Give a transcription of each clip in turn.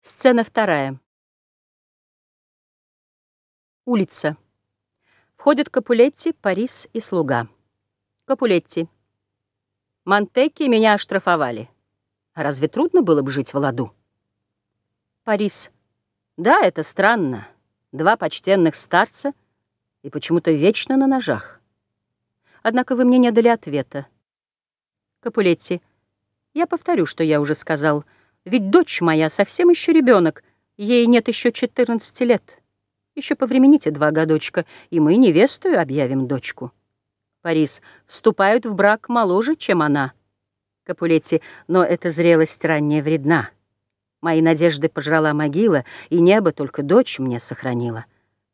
Сцена вторая. Улица. Входят Капулетти, Парис и слуга. Капулетти. Монтекки меня оштрафовали. Разве трудно было бы жить в ладу? Парис. Да, это странно. Два почтенных старца и почему-то вечно на ножах. Однако вы мне не дали ответа. Капулетти. Я повторю, что я уже сказал — ведь дочь моя совсем еще ребенок, ей нет еще 14 лет. Еще повремените два годочка, и мы невестую объявим дочку. Парис вступают в брак моложе, чем она. Капулетти, но эта зрелость ранняя вредна. Мои надежды пожрала могила, и небо только дочь мне сохранила.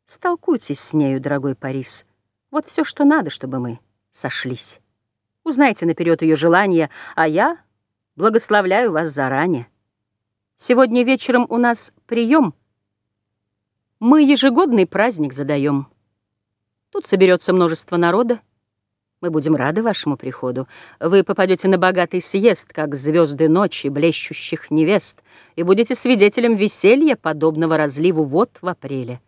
Столкуйтесь с нею, дорогой Парис. Вот все, что надо, чтобы мы сошлись. Узнайте наперед ее желание, а я благословляю вас заранее. Сегодня вечером у нас прием. Мы ежегодный праздник задаем. Тут соберется множество народа. Мы будем рады вашему приходу. Вы попадете на богатый съезд, как звезды ночи, блещущих невест, и будете свидетелем веселья, подобного разливу вод в апреле.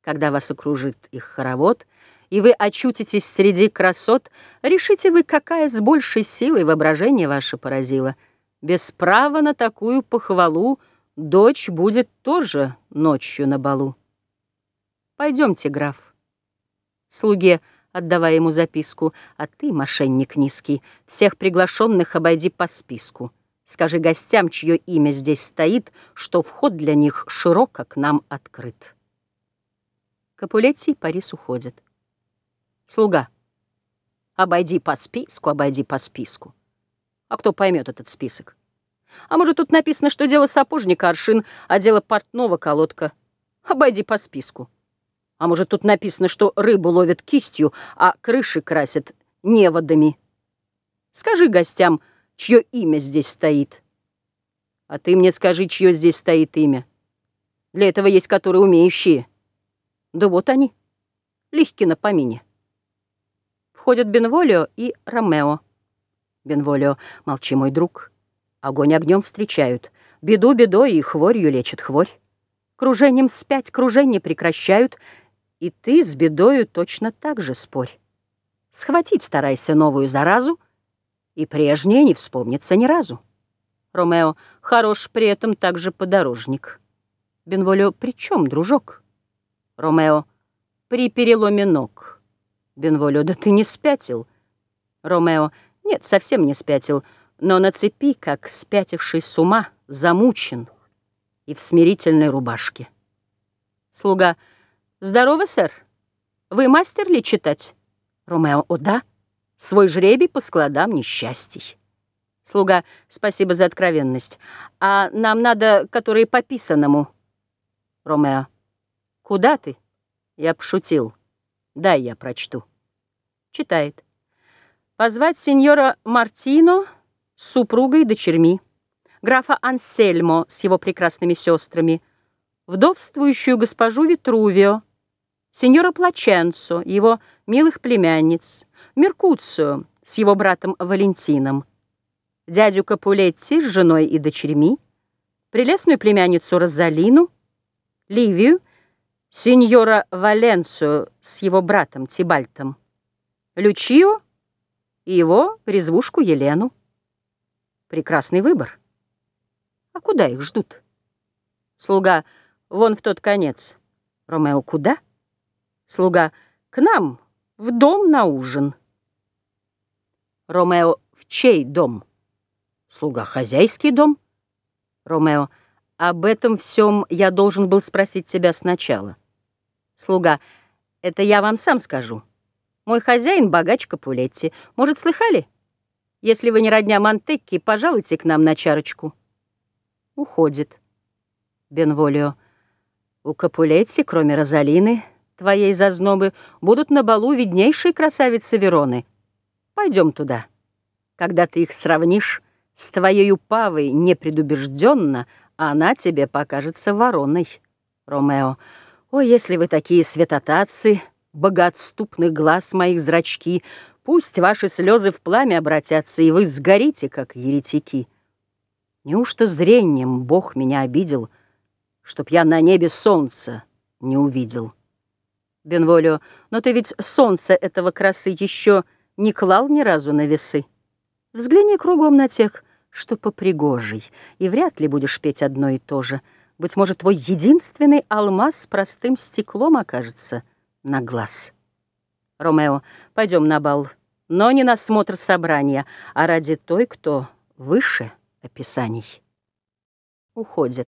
Когда вас окружит их хоровод, и вы очутитесь среди красот, решите вы, какая с большей силой воображение ваше поразило — без права на такую похвалу Дочь будет тоже ночью на балу. Пойдемте, граф. Слуге, отдавая ему записку, А ты, мошенник низкий, Всех приглашенных обойди по списку. Скажи гостям, чье имя здесь стоит, Что вход для них широко к нам открыт. Капулетти и Парис уходят. Слуга. Обойди по списку, обойди по списку. А кто поймет этот список? А может, тут написано, что дело сапожника аршин, а дело портного колодка? Обойди по списку. А может, тут написано, что рыбу ловят кистью, а крыши красят неводами? Скажи гостям, чье имя здесь стоит. А ты мне скажи, чье здесь стоит имя. Для этого есть которые умеющие. Да вот они, легки на помине. Входят Бенволио и Ромео. Бенволио, молчи, мой друг. Огонь огнем встречают, беду бедой и хворью лечит хворь. Кружением спять кружение прекращают, и ты с бедою точно так же спорь. Схватить старайся новую заразу, и прежнее не вспомнится ни разу. Ромео хорош при этом также подорожник. Бенволио при чем, дружок? Ромео при переломе ног. Бенволио, да ты не спятил. Ромео нет, совсем не спятил, но на цепи, как спятивший с ума, замучен и в смирительной рубашке. Слуга. Здорово, сэр. Вы мастер ли читать? Ромео. О, да. Свой жребий по складам несчастий. Слуга. Спасибо за откровенность. А нам надо, которые по писанному. Ромео. Куда ты? Я пошутил. Дай я прочту. Читает позвать сеньора Мартино с супругой и дочерьми, графа Ансельмо с его прекрасными сестрами, вдовствующую госпожу Витрувио, сеньора Плаченцо, его милых племянниц, Меркуцио с его братом Валентином, дядю Капулетти с женой и дочерьми, прелестную племянницу Розалину, Ливию, сеньора Валенцию с его братом Тибальтом, Лючио и его резвушку Елену. Прекрасный выбор. А куда их ждут? Слуга, вон в тот конец. Ромео, куда? Слуга, к нам, в дом на ужин. Ромео, в чей дом? Слуга, хозяйский дом. Ромео, об этом всем я должен был спросить тебя сначала. Слуга, это я вам сам скажу. Мой хозяин — богач Капулетти. Может, слыхали? Если вы не родня Монтекки, пожалуйте к нам на чарочку. Уходит. Бенволио. У Капулетти, кроме Розалины, твоей зазнобы, будут на балу виднейшие красавицы Вероны. Пойдем туда. Когда ты их сравнишь с твоей упавой непредубежденно, она тебе покажется вороной. Ромео. О, если вы такие святотатцы, богоотступных глаз моих зрачки, Пусть ваши слезы в пламя обратятся, И вы сгорите, как еретики. Неужто зрением Бог меня обидел — Чтоб я на небе солнца не увидел. Бенволио, но ты ведь солнце этого красы еще не клал ни разу на весы. Взгляни кругом на тех, что попригожий, и вряд ли будешь петь одно и то же. Быть может, твой единственный алмаз с простым стеклом окажется на глаз. Ромео, пойдем на бал, но не на смотр собрания, а ради той, кто выше описаний. Уходит.